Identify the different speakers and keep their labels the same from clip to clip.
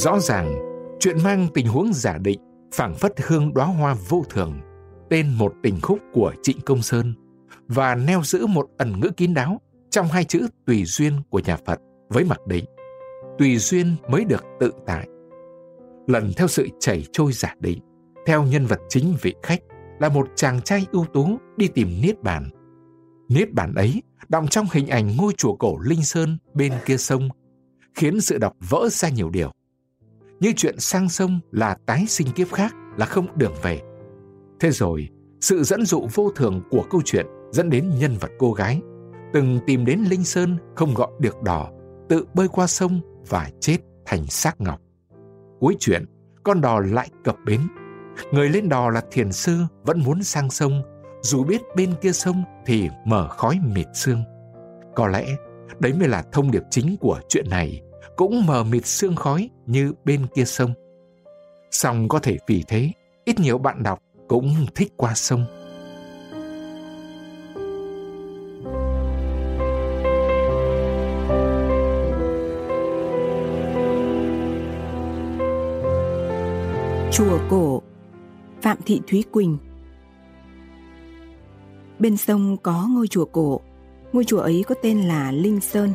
Speaker 1: Rõ ràng, chuyện mang tình huống giả định phảng phất hương đóa hoa vô thường tên một tình khúc của Trịnh Công Sơn và neo giữ một ẩn ngữ kín đáo trong hai chữ tùy duyên của nhà Phật với mặc định tùy duyên mới được tự tại. Lần theo sự chảy trôi giả định, theo nhân vật chính vị khách là một chàng trai ưu tú đi tìm Niết Bàn. Niết Bàn ấy đọng trong hình ảnh ngôi chùa cổ Linh Sơn bên kia sông, khiến sự đọc vỡ ra nhiều điều. Như chuyện sang sông là tái sinh kiếp khác là không đường về. Thế rồi, sự dẫn dụ vô thường của câu chuyện dẫn đến nhân vật cô gái từng tìm đến Linh Sơn không gọi được đò, tự bơi qua sông và chết thành xác ngọc. Cuối chuyện, con đò lại cập bến. Người lên đò là thiền sư vẫn muốn sang sông, dù biết bên kia sông thì mở khói mịt sương. Có lẽ đấy mới là thông điệp chính của chuyện này, cũng mờ mịt sương khói như bên kia sông. Xong có thể vì thế, ít nhiều bạn đọc cũng thích qua sông.
Speaker 2: Chùa cổ Phạm Thị Thúy Quỳnh Bên sông có ngôi chùa cổ Ngôi chùa ấy có tên là Linh Sơn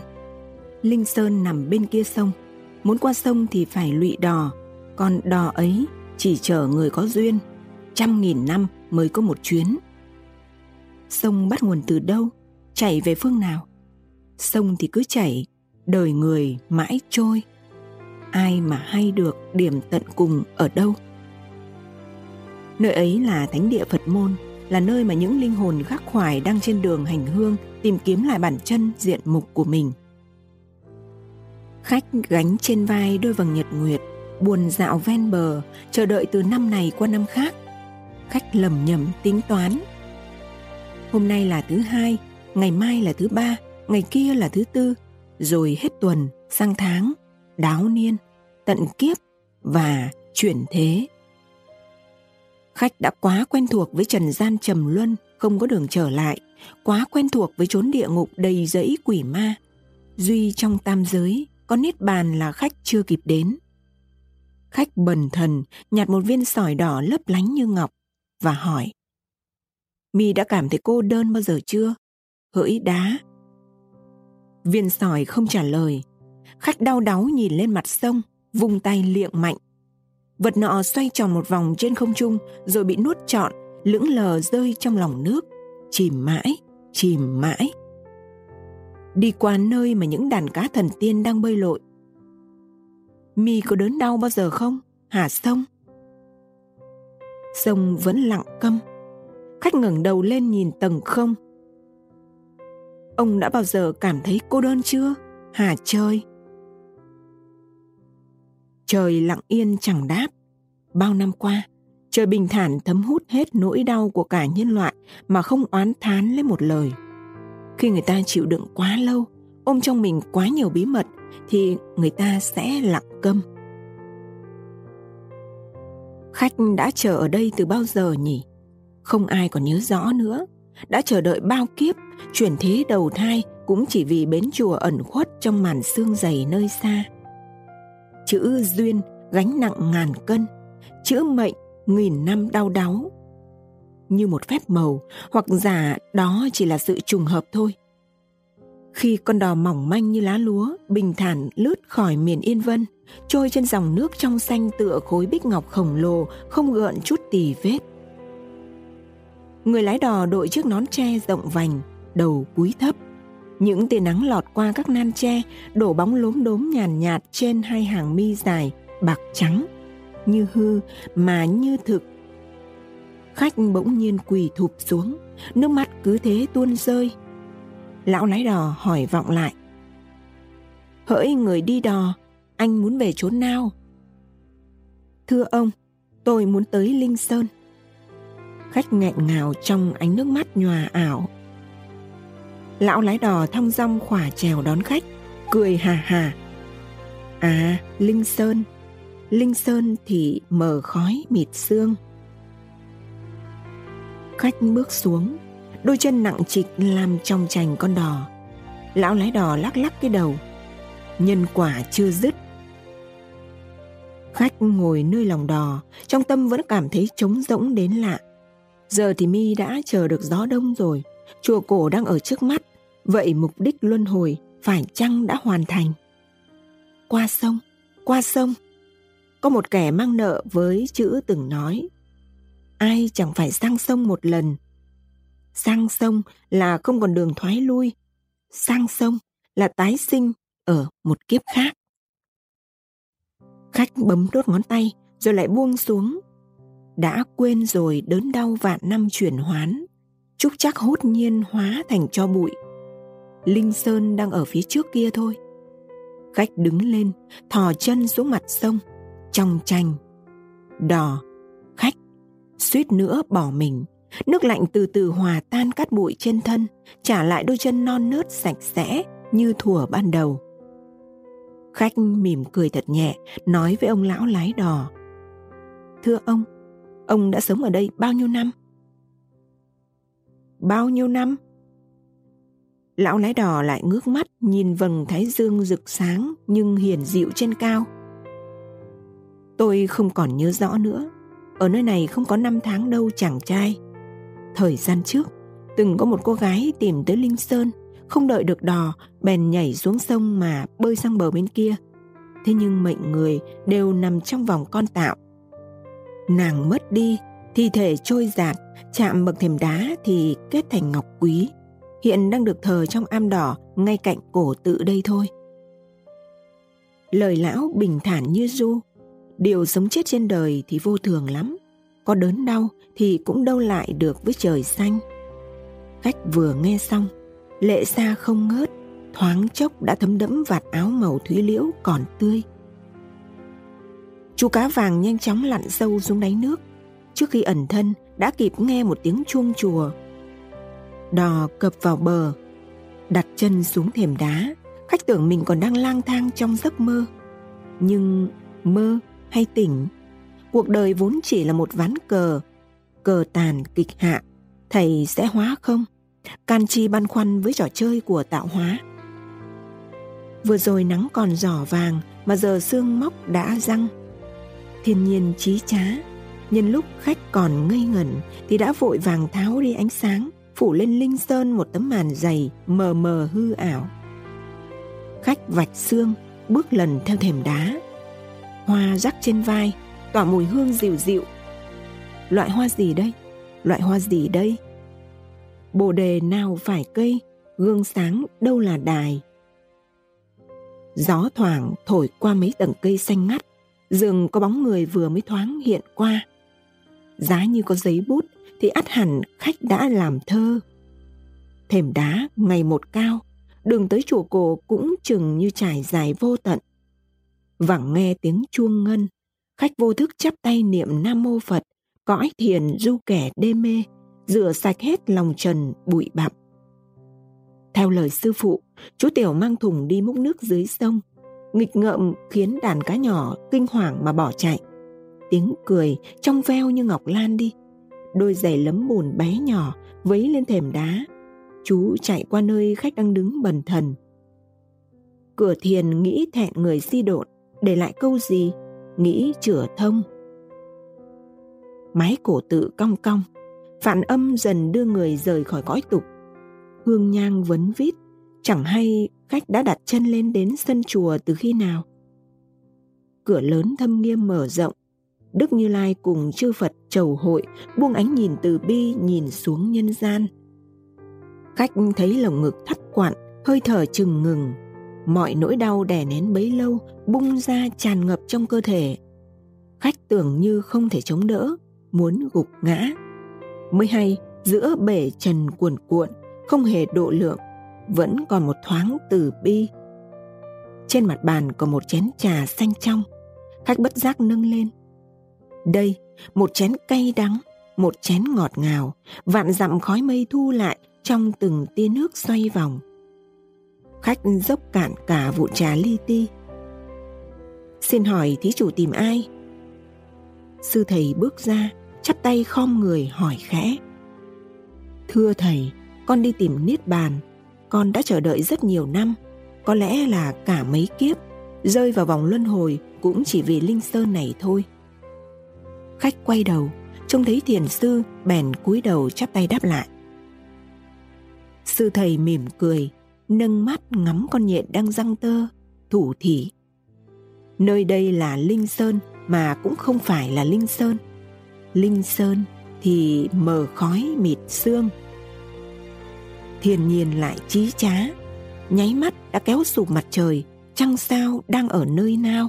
Speaker 2: Linh Sơn nằm bên kia sông. Muốn qua sông thì phải lụy đò. Còn đò ấy chỉ chở người có duyên. Trăm nghìn năm mới có một chuyến. Sông bắt nguồn từ đâu? Chảy về phương nào? Sông thì cứ chảy Đời người mãi trôi. Ai mà hay được điểm tận cùng ở đâu? Nơi ấy là thánh địa Phật môn, là nơi mà những linh hồn khắc khoải đang trên đường hành hương tìm kiếm lại bản chân diện mục của mình. Khách gánh trên vai đôi vầng nhật nguyệt, buồn dạo ven bờ, chờ đợi từ năm này qua năm khác. Khách lầm nhầm tính toán. Hôm nay là thứ hai, ngày mai là thứ ba, ngày kia là thứ tư, rồi hết tuần, sang tháng, đáo niên, tận kiếp và chuyển thế Khách đã quá quen thuộc với trần gian trầm luân, không có đường trở lại, quá quen thuộc với chốn địa ngục đầy rẫy quỷ ma. Duy trong tam giới, có niết bàn là khách chưa kịp đến. Khách bần thần nhặt một viên sỏi đỏ lấp lánh như ngọc và hỏi Mi đã cảm thấy cô đơn bao giờ chưa? Hỡi đá. Viên sỏi không trả lời. Khách đau đáu nhìn lên mặt sông, vung tay liệng mạnh Vật nọ xoay tròn một vòng trên không trung rồi bị nuốt trọn, lững lờ rơi trong lòng nước, chìm mãi, chìm mãi. Đi qua nơi mà những đàn cá thần tiên đang bơi lội. Mi có đớn đau bao giờ không, hả sông? Sông vẫn lặng câm. Khách ngẩng đầu lên nhìn tầng không. Ông đã bao giờ cảm thấy cô đơn chưa, hả trời? Trời lặng yên chẳng đáp. Bao năm qua, trời bình thản thấm hút hết nỗi đau của cả nhân loại mà không oán thán lấy một lời. Khi người ta chịu đựng quá lâu, ôm trong mình quá nhiều bí mật thì người ta sẽ lặng câm. Khách đã chờ ở đây từ bao giờ nhỉ? Không ai còn nhớ rõ nữa. Đã chờ đợi bao kiếp, chuyển thế đầu thai cũng chỉ vì bến chùa ẩn khuất trong màn sương dày nơi xa chữ duyên gánh nặng ngàn cân chữ mệnh nghìn năm đau đáu như một phép màu hoặc giả đó chỉ là sự trùng hợp thôi. Khi con đò mỏng manh như lá lúa bình thản lướt khỏi miền yên vân trôi trên dòng nước trong xanh tựa khối bích ngọc khổng lồ không gợn chút tì vết. Người lái đò đội chiếc nón tre rộng vành đầu cúi thấp. Những tia nắng lọt qua các nan tre, đổ bóng lốm đốm nhàn nhạt, nhạt trên hai hàng mi dài, bạc trắng, như hư mà như thực. Khách bỗng nhiên quỳ thụp xuống, nước mắt cứ thế tuôn rơi. Lão lái đò hỏi vọng lại. Hỡi người đi đò, anh muốn về chốn nào? Thưa ông, tôi muốn tới Linh Sơn. Khách nghẹn ngào trong ánh nước mắt nhòa ảo lão lái đò thong dong khỏa trèo đón khách cười hà hà à linh sơn linh sơn thì mờ khói mịt xương khách bước xuống. Đôi chân nặng trịch làm trong chành con đò. Lão lái đò lắc lắc cái đầu. Nhân quả chưa dứt. Khách ngồi nơi lòng đò, trong tâm vẫn cảm thấy trống rỗng đến lạ. Giờ thì mi đã chờ được gió đông rồi, chùa cổ đang ở trước mắt, vậy mục đích luân hồi phải chăng đã hoàn thành? Qua sông, qua sông. Có một kẻ mang nợ với chữ từng nói, ai chẳng phải sang sông một lần. Sang sông là không còn đường thoái lui, sang sông là tái sinh ở một kiếp khác. Khách bấm đốt ngón tay rồi lại buông xuống. Đã quên rồi đớn đau vạn năm chuyển hoán. Chúc chắc hốt nhiên hóa thành cho bụi. Linh Sơn đang ở phía trước kia thôi. Khách đứng lên, thò chân xuống mặt sông, trong tranh. Đò, khách, suýt nữa bỏ mình. Nước lạnh từ từ hòa tan cát bụi trên thân, trả lại đôi chân non nớt sạch sẽ như thủa ban đầu. Khách mỉm cười thật nhẹ, nói với ông lão lái đò. Thưa ông, ông đã sống ở đây bao nhiêu năm? Bao nhiêu năm? Lão lái đò lại ngước mắt nhìn vầng thái dương rực sáng nhưng hiền dịu trên cao. Tôi không còn nhớ rõ nữa. Ở nơi này không có năm tháng đâu chàng trai. Thời gian trước, từng có một cô gái tìm tới Linh Sơn không đợi được đò, bèn nhảy xuống sông mà bơi sang bờ bên kia. Thế nhưng mệnh người đều nằm trong vòng con tạo. Nàng mất đi, thi thể trôi giạt, chạm bậc thềm đá thì kết thành ngọc quý. Hiện đang được thờ trong am đỏ ngay cạnh cổ tự đây thôi. Lời lão bình thản như du, điều sống chết trên đời thì vô thường lắm. Có đớn đau thì cũng đâu lại được với trời xanh. Khách vừa nghe xong, lệ xa không ngớt, thoáng chốc đã thấm đẫm vạt áo màu thúy liễu còn tươi. Chú cá vàng nhanh chóng lặn sâu xuống đáy nước. Trước khi ẩn thân, đã kịp nghe một tiếng chuông chùa. Đò cập vào bờ, đặt chân xuống thềm đá. Khách tưởng mình còn đang lang thang trong giấc mơ. Nhưng mơ hay tỉnh cuộc đời vốn chỉ là một ván cờ cờ tàn kịch hạ thầy sẽ hóa không can chi băn khoăn với trò chơi của tạo hóa. Vừa rồi nắng còn giỏ vàng mà giờ sương móc đã răng. Thiên nhiên trí trá, nhân lúc khách còn ngây ngẩn thì đã vội vàng tháo đi ánh sáng, phủ lên linh sơn một tấm màn dày mờ mờ hư ảo. Khách vạch xương, bước lần theo thềm đá. Hoa rắc trên vai, tỏa mùi hương dịu dịu. Loại hoa gì đây? Loại hoa gì đây? bồ đề nào phải cây gương sáng đâu là đài gió thoảng thổi qua mấy tầng cây xanh ngắt rừng có bóng người vừa mới thoáng hiện qua giá như có giấy bút thì ắt hẳn khách đã làm thơ thềm đá ngày một cao đường tới chùa cổ cũng chừng như trải dài vô tận vẳng nghe tiếng chuông ngân khách vô thức chắp tay niệm nam mô phật cõi thiền du kẻ đê mê rửa sạch hết lòng trần bụi bặm. Theo lời sư phụ, chú Tiểu mang thùng đi múc nước dưới sông, nghịch ngợm khiến đàn cá nhỏ kinh hoàng mà bỏ chạy. Tiếng cười trong veo như ngọc lan đi. Đôi giày lấm bùn bé nhỏ vấy lên thềm đá. Chú chạy qua nơi khách đang đứng bần thần. Cửa thiền nghĩ thẹn người si độn, để lại câu gì? Nghĩ chửa thông. Mái cổ tự cong cong, Phản âm dần đưa người rời khỏi cõi tục. Hương nhang vấn vít, chẳng hay khách đã đặt chân lên đến sân chùa từ khi nào. Cửa lớn thâm nghiêm mở rộng, Đức Như Lai cùng chư Phật chầu hội buông ánh nhìn từ bi nhìn xuống nhân gian. Khách thấy lồng ngực thắt quặn, hơi thở chừng ngừng. Mọi nỗi đau đè nén bấy lâu bung ra tràn ngập trong cơ thể. Khách tưởng như không thể chống đỡ, muốn gục ngã. Mới hay giữa bể trần cuồn cuộn không hề độ lượng vẫn còn một thoáng từ bi. Trên mặt bàn có một chén trà xanh trong. Khách bất giác nâng lên. Đây một chén cay đắng một chén ngọt ngào vạn dặm khói mây thu lại trong từng tia nước xoay vòng. Khách dốc cạn cả vụ trà li ti xin hỏi thí chủ tìm ai sư thầy bước ra chắp tay khom người hỏi khẽ. Thưa thầy, con đi tìm Niết Bàn, con đã chờ đợi rất nhiều năm, có lẽ là cả mấy kiếp, rơi vào vòng luân hồi cũng chỉ vì linh sơn này thôi. Khách quay đầu, trông thấy thiền sư bèn cúi đầu chắp tay đáp lại. Sư thầy mỉm cười, nâng mắt ngắm con nhện đang răng tơ, thủ thỉ. Nơi đây là Linh Sơn mà cũng không phải là Linh Sơn. Linh Sơn thì mờ khói mịt xương. Thiên nhiên lại trí trá, nháy mắt đã kéo sụp mặt trời, trăng sao đang ở nơi nào.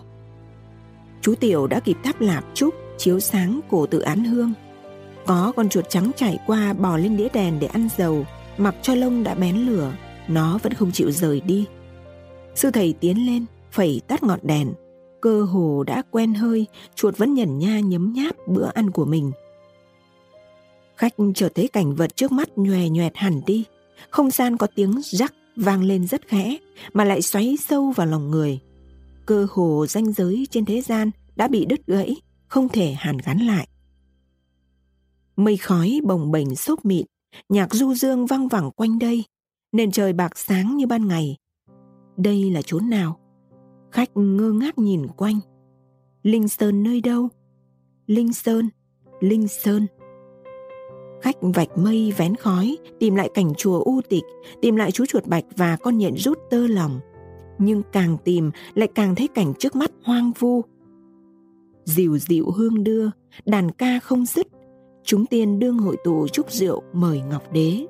Speaker 2: Chú Tiểu đã kịp thắp lạp trúc chiếu sáng cổ tự án hương. Có con chuột trắng chạy qua bò lên đĩa đèn để ăn dầu, mặc cho lông đã bén lửa, nó vẫn không chịu rời đi. Sư thầy tiến lên, phẩy tắt ngọn đèn. Cơ hồ đã quen hơi, chuột vẫn nhẩn nha nhấm nháp bữa ăn của mình. Khách chợt thấy cảnh vật trước mắt nhòe nhoẹt hẳn đi. Không gian có tiếng rắc vang lên rất khẽ, mà lại xoáy sâu vào lòng người. Cơ hồ ranh giới trên thế gian đã bị đứt gãy, không thể hàn gắn lại. Mây khói bồng bềnh xốp mịn, nhạc du dương văng vẳng quanh đây, nền trời bạc sáng như ban ngày. Đây là chốn nào? Khách ngơ ngác nhìn quanh. Linh Sơn nơi đâu? Linh Sơn, Linh Sơn. Khách vạch mây vén khói, tìm lại cảnh chùa u tịch, tìm lại chú chuột bạch và con nhện rút tơ lòng. Nhưng càng tìm lại càng thấy cảnh trước mắt hoang vu. Dịu dịu hương đưa, đàn ca không dứt, chúng tiên đương hội tụ chúc rượu mời ngọc đế.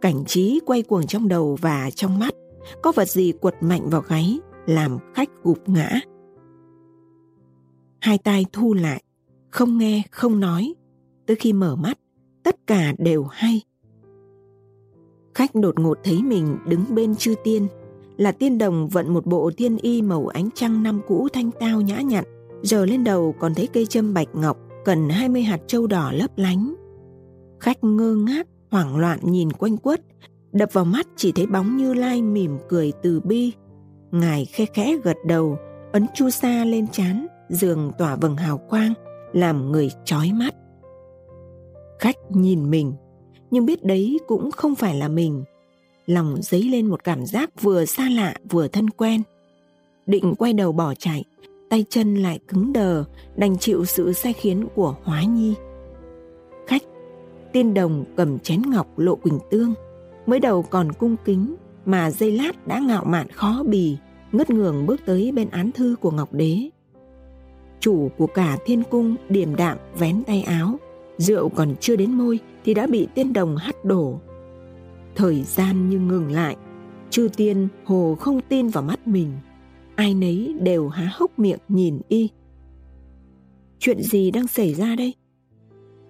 Speaker 2: Cảnh trí quay cuồng trong đầu và trong mắt, có vật gì quật mạnh vào gáy, làm khách gục ngã. Hai tay thu lại, không nghe, không nói. Tới khi mở mắt, tất cả đều hay. Khách đột ngột thấy mình đứng bên chư tiên, là tiên đồng vận một bộ tiên y màu ánh trăng năm cũ thanh tao nhã nhặn, giờ lên đầu còn thấy cây châm bạch ngọc cần 20 hạt châu đỏ lấp lánh. Khách ngơ ngác, hoảng loạn nhìn quanh quất, đập vào mắt chỉ thấy bóng Như Lai mỉm cười từ bi. Ngài khe khẽ gật đầu, ấn chu sa lên chán, giường tỏa vầng hào quang, làm người chói mắt. Khách nhìn mình, nhưng biết đấy cũng không phải là mình. Lòng dấy lên một cảm giác vừa xa lạ vừa thân quen. Định quay đầu bỏ chạy, tay chân lại cứng đờ, đành chịu sự sai khiến của Hóa Nhi. Khách, tiên đồng cầm chén ngọc lộ quỳnh tương, mới đầu còn cung kính, mà dây lát đã ngạo mạn khó bì, ngất ngường bước tới bên án thư của Ngọc Đế. Chủ của cả thiên cung điềm đạm vén tay áo, rượu còn chưa đến môi thì đã bị tiên đồng hắt đổ. Thời gian như ngừng lại, chư tiên hồ không tin vào mắt mình ai nấy đều há hốc miệng nhìn y. Chuyện gì đang xảy ra đây?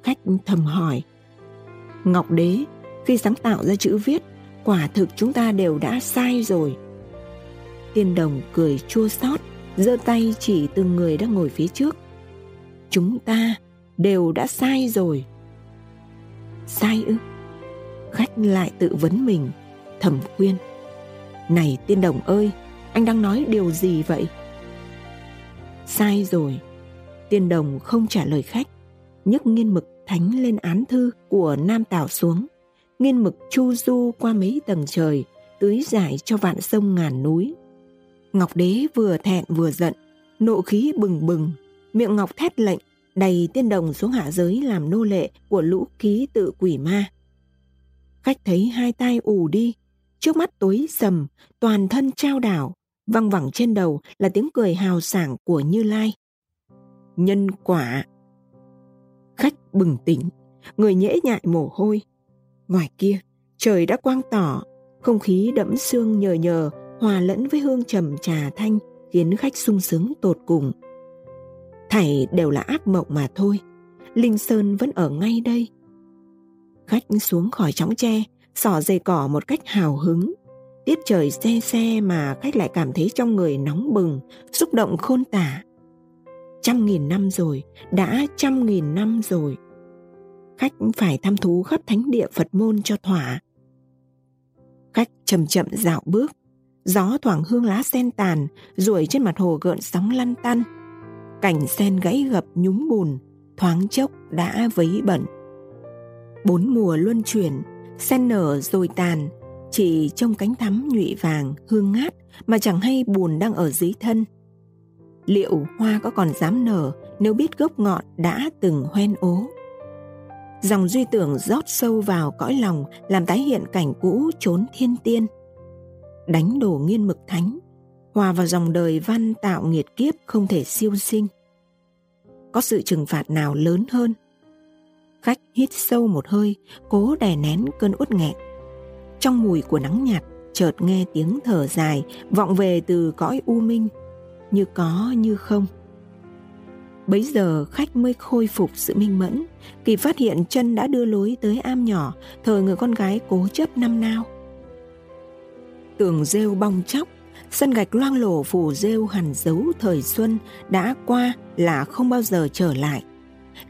Speaker 2: Khách thầm hỏi. Ngọc Đế, khi sáng tạo ra chữ viết, quả thực chúng ta đều đã sai rồi. Tiên đồng cười chua xót, giơ tay chỉ từng người đang ngồi phía trước. Chúng ta đều đã sai rồi. Sai ư? Khách lại tự vấn mình, thẩm khuyên. Này tiên đồng ơi, anh đang nói điều gì vậy? Sai rồi. Tiên đồng không trả lời khách, nhấc nghiên mực thánh lên án thư của Nam Tảo xuống. Nghiên mực chu du qua mấy tầng trời, tưới giải cho vạn sông ngàn núi. Ngọc đế vừa thẹn vừa giận, nộ khí bừng bừng, miệng ngọc thét lệnh, đầy tiên đồng xuống hạ giới làm nô lệ của lũ ký tự quỷ ma. Khách thấy hai tay ù đi, trước mắt tối sầm, toàn thân trao đảo, văng vẳng trên đầu là tiếng cười hào sảng của Như Lai. Nhân quả Khách bừng tỉnh, người nhễ nhại mồ hôi. Ngoài kia, trời đã quang tỏ, không khí đẫm sương nhờ nhờ hòa lẫn với hương trầm trà thanh khiến khách sung sướng tột cùng. Thảy đều là ác mộng mà thôi, Linh Sơn vẫn ở ngay đây. Khách xuống khỏi chóng tre, sỏ dây cỏ một cách hào hứng, Tiết trời xe xe mà khách lại cảm thấy trong người nóng bừng, xúc động khôn tả. Trăm nghìn năm rồi, đã trăm nghìn năm rồi. Khách phải thăm thú khắp thánh địa Phật môn cho thỏa. Khách chậm chậm dạo bước, gió thoảng hương lá sen tàn, ruổi trên mặt hồ gợn sóng lăn tăn. Cảnh sen gãy gập nhúng bùn, thoáng chốc đã vấy bẩn. Bốn mùa luân chuyển, sen nở rồi tàn, chỉ trong cánh thắm nhụy vàng hương ngát mà chẳng hay bùn đang ở dưới thân liệu hoa có còn dám nở nếu biết gốc ngọn đã từng hoen ố dòng duy tưởng rót sâu vào cõi lòng, làm tái hiện cảnh cũ trốn thiên tiên. Đánh đổ nghiên mực thánh, hòa vào dòng đời văn tạo nghiệt kiếp không thể siêu sinh. Có sự trừng phạt nào lớn hơn? Khách hít sâu một hơi, cố đè nén cơn uất nghẹn. Trong mùi của nắng nhạt, chợt nghe tiếng thở dài vọng về từ cõi u minh. Như có, như không bấy giờ khách mới khôi phục sự minh mẫn. Kỳ phát hiện chân đã đưa lối tới am nhỏ thời người con gái cố chấp năm nao tường rêu bong chóc, sân gạch loang lổ phủ rêu hằn dấu thời xuân đã qua là không bao giờ trở lại.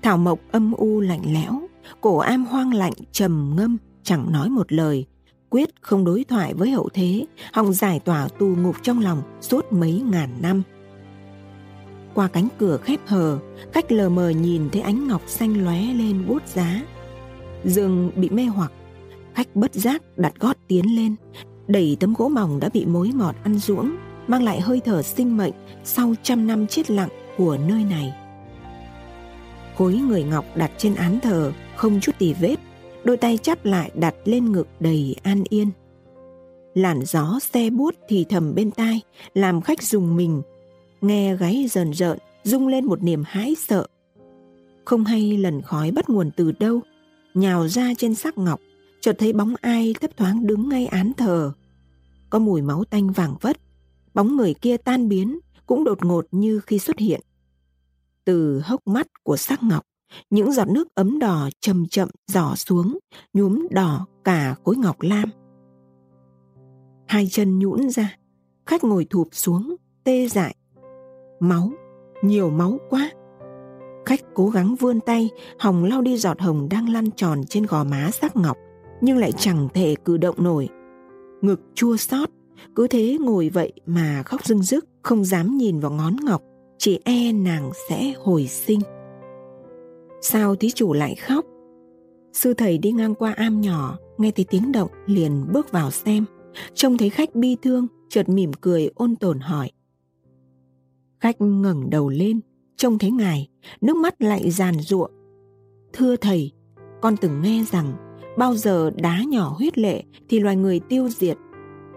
Speaker 2: Thảo mộc âm u lạnh lẽo, cổ am hoang lạnh trầm ngâm, chẳng nói một lời. Quyết không đối thoại với hậu thế, hòng giải tỏa tù ngục trong lòng suốt mấy ngàn năm qua cánh cửa khép hờ, cách lờ mờ nhìn thấy ánh ngọc xanh lóe lên bút giá. Dương bị mê hoặc, khách bất giác đặt gót tiến lên, đẩy tấm gỗ mỏng đã bị mối mọt ăn ruỗng, mang lại hơi thở sinh mệnh sau trăm năm chết lặng của nơi này. Khối người ngọc đặt trên án thờ, không chút tì vết, đôi tay chắp lại đặt lên ngực đầy an yên. Làn gió xe buốt thì thầm bên tai, làm khách dùng mình nghe gáy rờn rợn, rung lên một niềm hãi sợ. Không hay lần khói bắt nguồn từ đâu, nhào ra trên sắc ngọc, chợt thấy bóng ai thấp thoáng đứng ngay án thờ. Có mùi máu tanh vàng vất, bóng người kia tan biến, cũng đột ngột như khi xuất hiện. Từ hốc mắt của sắc ngọc, những giọt nước ấm đỏ chậm chậm giỏ xuống, nhuốm đỏ cả khối ngọc lam. Hai chân nhũn ra, khách ngồi thụp xuống, tê dại máu, nhiều máu quá. Khách cố gắng vươn tay hồng lau đi giọt hồng đang lăn tròn trên gò má sắc ngọc, nhưng lại chẳng thể cử động nổi. Ngực chua xót, cứ thế ngồi vậy mà khóc rưng rức, không dám nhìn vào ngón ngọc, chỉ e nàng sẽ hồi sinh. Sao thí chủ lại khóc? Sư thầy đi ngang qua am nhỏ, nghe thấy tiếng động liền bước vào xem. Trông thấy khách bi thương, chợt mỉm cười ôn tồn hỏi khách ngẩng đầu lên, trông thấy ngài, nước mắt lại giàn ruộng thưa thầy, con từng nghe rằng bao giờ đá nhỏ huyết lệ thì loài người tiêu diệt.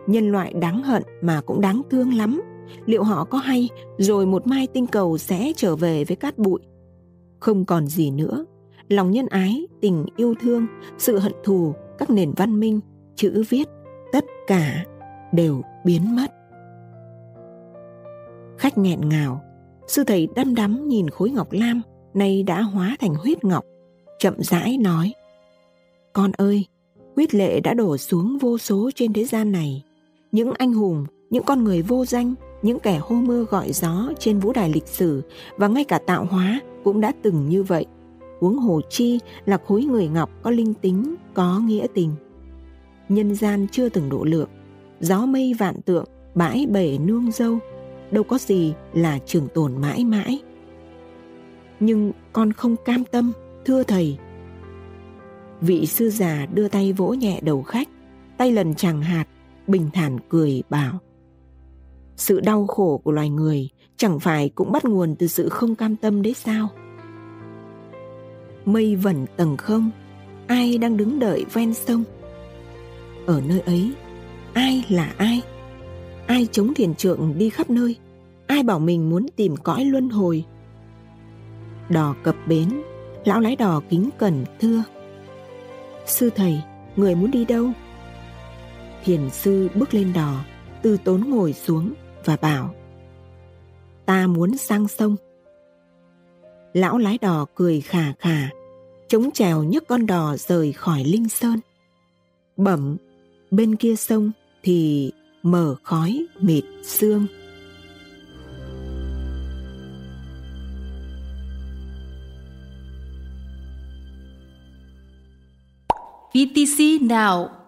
Speaker 2: Nhân loại đáng hận mà cũng đáng thương lắm. Liệu họ có hay rồi một mai tinh cầu sẽ trở về với cát bụi? Không còn gì nữa. Lòng nhân ái, tình yêu thương, sự hận thù, các nền văn minh, chữ viết, tất cả đều biến mất khách nghẹn ngào. Sư thầy đăm đắm nhìn khối ngọc lam nay đã hóa thành huyết ngọc, chậm rãi nói, con ơi, huyết lệ đã đổ xuống vô số trên thế gian này. Những anh hùng, những con người vô danh, những kẻ hô mưa gọi gió trên vũ đài lịch sử và ngay cả tạo hóa cũng đã từng như vậy. Huống hồ chi là khối người ngọc có linh tính, có nghĩa tình. Nhân gian chưa từng độ lượng. Gió mây vạn tượng, bãi bể nương dâu đâu có gì là trường tồn mãi mãi. Nhưng con không cam tâm, thưa thầy. Vị sư già đưa tay vỗ nhẹ đầu khách, tay lần chẳng hạt, bình thản cười bảo, sự đau khổ của loài người chẳng phải cũng bắt nguồn từ sự không cam tâm đấy sao? Mây vẩn tầng không, ai đang đứng đợi ven sông? Ở nơi ấy, ai là ai? Ai chống thiền trượng đi khắp nơi, ai bảo mình muốn tìm cõi luân hồi. Đò cập bến, lão lái đò kính cẩn thưa. Sư thầy, người muốn đi đâu? Thiền sư bước lên đò, từ tốn ngồi xuống và bảo, ta muốn sang sông. Lão lái đò cười khà khà, chống trèo nhấc con đò rời khỏi linh sơn. Bẩm, bên kia sông thì mở khói mịt sương.
Speaker 3: VTC Now